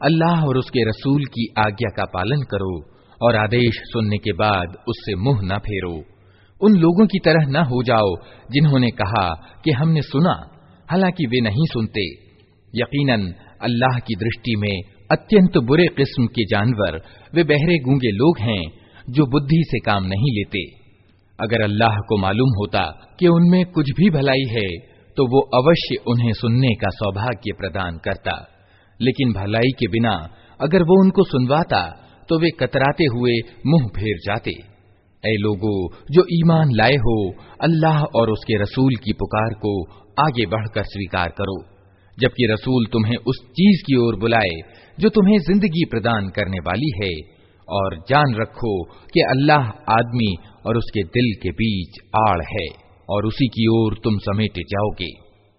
अल्लाह और उसके रसूल की आज्ञा का पालन करो और आदेश सुनने के बाद उससे मुँह न फेरो। उन लोगों की तरह न हो जाओ जिन्होंने कहा कि हमने सुना, हालाँकि वे नहीं सुनते। यकीनन, अल्लाह की दृष्टि में अत्यंत बुरे किस्म के जानवर, वे बहरे गूँगे लोग हैं जो बुद्धि से काम नहीं लेते। अगर अल्लाह को मालूम होता कि उनमें कुछ भी भलाई है तो वो अवश्य उन्हें सुनने का सौभाग्य प्रदान करता। लेकिन भलाई के बिना अगर वो उनको सुनवाता तो वे कतराते हुए मुँह फेर जाते। ऐ लोगो, जो ईमान लाए हो, अल्लाह और उसके रसूल की पुकार को आगे बढ़कर स्वीकार करो, जबकि रसूल तुम्हें उस चीज़ की ओर बुलाए, जो तुम्हें ज़िंदगी प्रदान करने वाली है। और जान रखो कि अल्लाह आदमी और उसके दिल के बीच आड़ है, और उसी की ओर तुम समेटे जाओगे।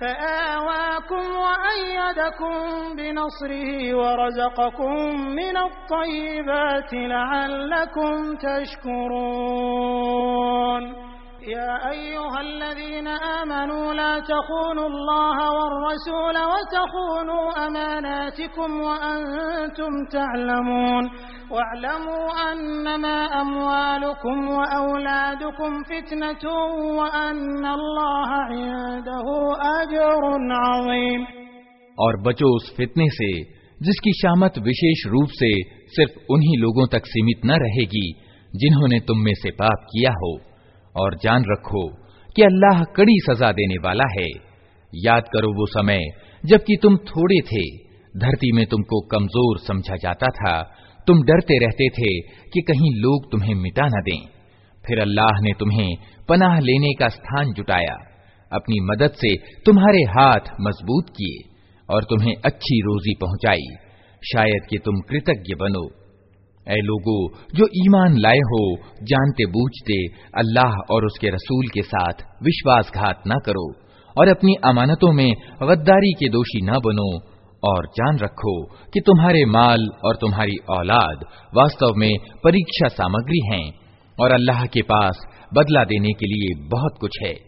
فآواكم وأيدكم بنصره ورزقكم من الطيبات لعلكم تشكرون. يا أيها الذين آمنوا لا تخونوا الله والرسول وتخونوا أماناتكم وأنتم تعلمون. واعلموا أنما أموالكم وأولادكم فتنة وأن الله عظيم और बचो उस फितने से, जिसकी शामत विशेष रूप से सिर्फ़ उन्हीं लोगों तक सीमित न रहेगी, जिन्होंने तुम में से पाप किया हो। और जान रखो कि अल्लाह कड़ी सजा देने वाला है। याद करो वो समय, जबकि तुम थोड़े थे। धरती में तुमको कमज़ोर समझा जाता था। तुम डरते रहते थे कि कहीं लोग तुम्हें मिटा न दें। फिर अल्लाह ने तुम्हें पनाह लेने का स्थान जुटाया। अपनी मदद से तुम्हारे हाथ मज़बूत किए और तुम्हें अच्छी रोजी पहुंचाई। शायद कि तुम कृतज्ञ बनो। ऐ लोगो, जो ईमान लाए हो, जानते बूझते अल्लाह और उसके रसूल के साथ विश्वासघात न करो और अपनी अमानतों में गद्दारी के दोषी न बनो और जान रखो कि तुम्हारे माल और तुम्हारी औलाद वास्तव में परीक्षा सामग्री हैं और अल्लाह के पास बदला देने के लिए बहुत कुछ है।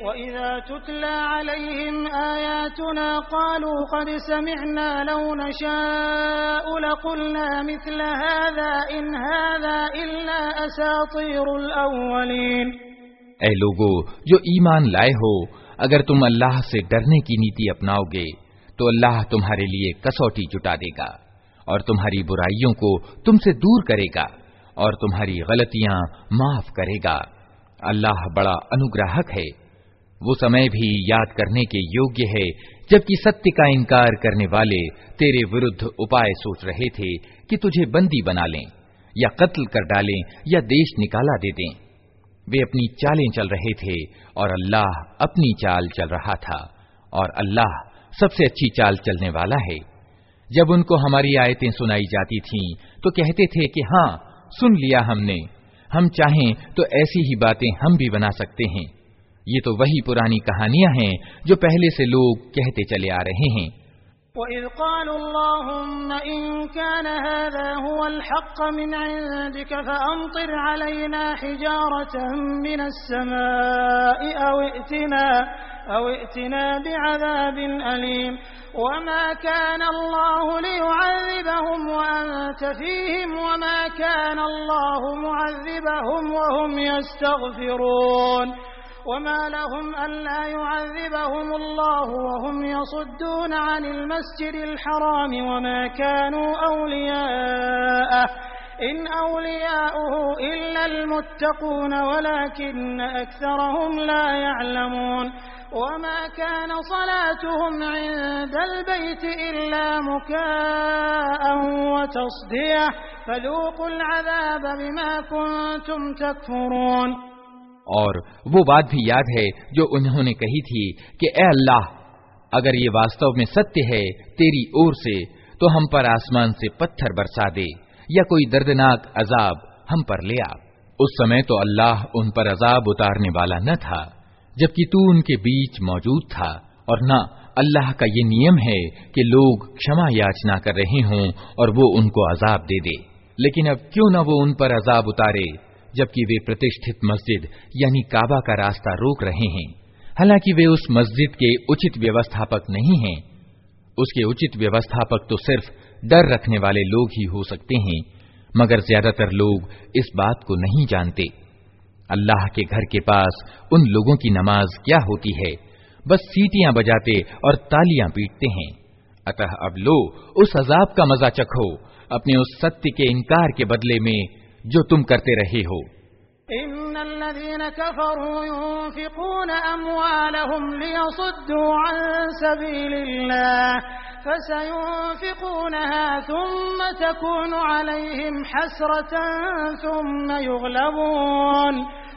وإذا تتلى عليهم آياتنا قالوا قد سمعنا لو نشاء لقلنا مثل هذا إن هذا إلا أساطير الأولين. اے لوگو جو ایمان لائے ہو اگر تم اللہ سے ڈرنے کی نیتی اپناؤ گے تو اللہ تمہارے لیے کسوٹی جٹا دے گا اور تمہاری برائیوں کو تم سے دور کرے گا اور تمہاری غلطیاں معاف کرے گا۔ اللہ بڑا انوگراہک ہے۔ वो समय भी याद करने के योग्य है, जबकि सत्य का इनकार करने वाले तेरे विरुद्ध उपाय सोच रहे थे कि तुझे बंदी बना लें, या कत्ल कर डालें, या देश निकाला दे दें। वे अपनी चालें चल रहे थे, और अल्लाह अपनी चाल चल रहा था, और अल्लाह सबसे अच्छी चाल चलने वाला है। जब उनको हमारी आयतें सुनाई जाती थीं तो कहते थे कि हाँ सुन लिया हमने, हम चाहें तो ऐसी ही बातें हम भी बना सकते हैं। ये तो वही पुरानी कहानियां हैं जो पहले से लोग कहते चले आ रहे हैं وإذ قالوا اللهم إن كان هذا هو الحق من عندك فأمطر علينا حجارة من السماء أو ائتنا, أو ائتنا بعذاب أليم وما كان الله ليعذبهم وأنت فيهم وما كان الله معذبهم وهم يستغفرون وما لهم ألا يعذبهم الله وهم يصدون عن المسجد الحرام وما كانوا أولياءه إن أولياؤه إلا المتقون ولكن أكثرهم لا يعلمون وما كان صلاتهم عند البيت إلا مكاء وتصدية فذوقوا العذاب بما كنتم تكفرون और वो बात भी याद है जो उन्होंने कही थी कि, ए अल्लाह, अगर ये वास्तव में सत्य है तेरी ओर से तो हम पर आसमान से पत्थर बरसा दे या कोई दर्दनाक अजाब हम पर ले आ। उस समय तो अल्लाह उन पर अजाब उतारने वाला न था, जबकि तू उनके बीच मौजूद था और न अल्लाह का ये नियम है कि लोग क्षमा याचना कर रहे हों और वो उनको अजाब दे दे। लेकिन अब क्यों न वो उन पर अजाब उतारे? जबकि वे प्रतिष्ठित मस्जिद, यानी काबा का रास्ता रोक रहे हैं। हालाँकि वे उस मस्जिद के उचित व्यवस्थापक नहीं हैं। उसके उचित व्यवस्थापक तो सिर्फ़ डर रखने वाले लोग ही हो सकते हैं, मगर ज़्यादातर लोग इस बात को नहीं जानते। अल्लाह के घर के पास उन लोगों की नमाज़ क्या होती है? बस सीटियाँ बजाते और तालियाँ पीटते हैं। अतः अब लो, उस अजाब का मज़ा चखो। अपने उस सत्य के इनकार के बदले में जो तुम करते रहे हो فسينفقونها ثم تكون عليهم حسرة ثم يغلبون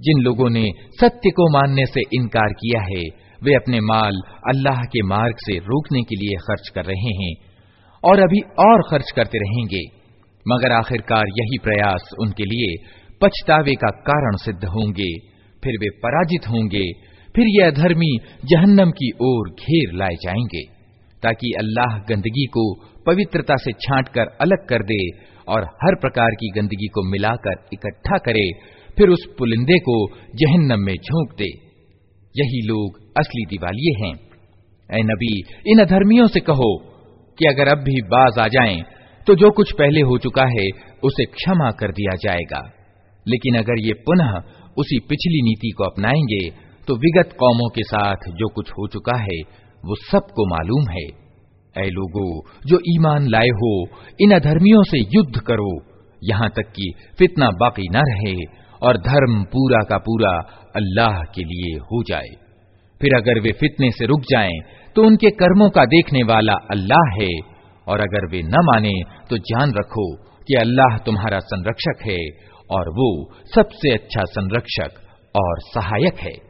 जिन लोगों ने सत्य को मानने से इनकार किया है, वे अपने माल अल्लाह के मार्ग से रोकने के लिए खर्च कर रहे हैं और अभी और खर्च करते रहेंगे। मगर आखिरकार यही प्रयास उनके लिए पछतावे का कारण सिद्ध होंगे। फिर वे पराजित होंगे, फिर ये अधर्मी जहन्नम की ओर घेर लाए जाएँगे। ताकि अल्लाह गंदगी को पवित्रता से छांट कर अलग कर दे और हर प्रकार की गंदगी को मिलाकर इकट्ठा करे, फिर उस पुलिंदे को जहन्नम में झोंक दे। यही लोग असली दिवालिये हैं। ए नबी, इन अधर्मियों से कहो कि अगर अब भी बाज आ जाएँ तो जो कुछ पहले हो चुका है, उसे क्षमा कर दिया जाएगा। लेकिन अगर ये पुनः उसी पिछली नीति को अपनाएँगे तो विगत कौमों के साथ जो कुछ हो चुका है वो सबको मालूम है। ऐ लोगो जो ईमान लाए हो इन अधर्मियों से युद्ध करो। यहाँ तक कि फितना बाकी न रहे और धर्म पूरा का पूरा अल्लाह के लिए हो जाए। फिर अगर वे फितने से रुक जाएँ, तो उनके कर्मों का देखने वाला अल्लाह है। और अगर वे न माने तो जान रखो कि अल्लाह तुम्हारा संरक्षक है और वो सबसे अच्छा संरक्षक और सहायक है।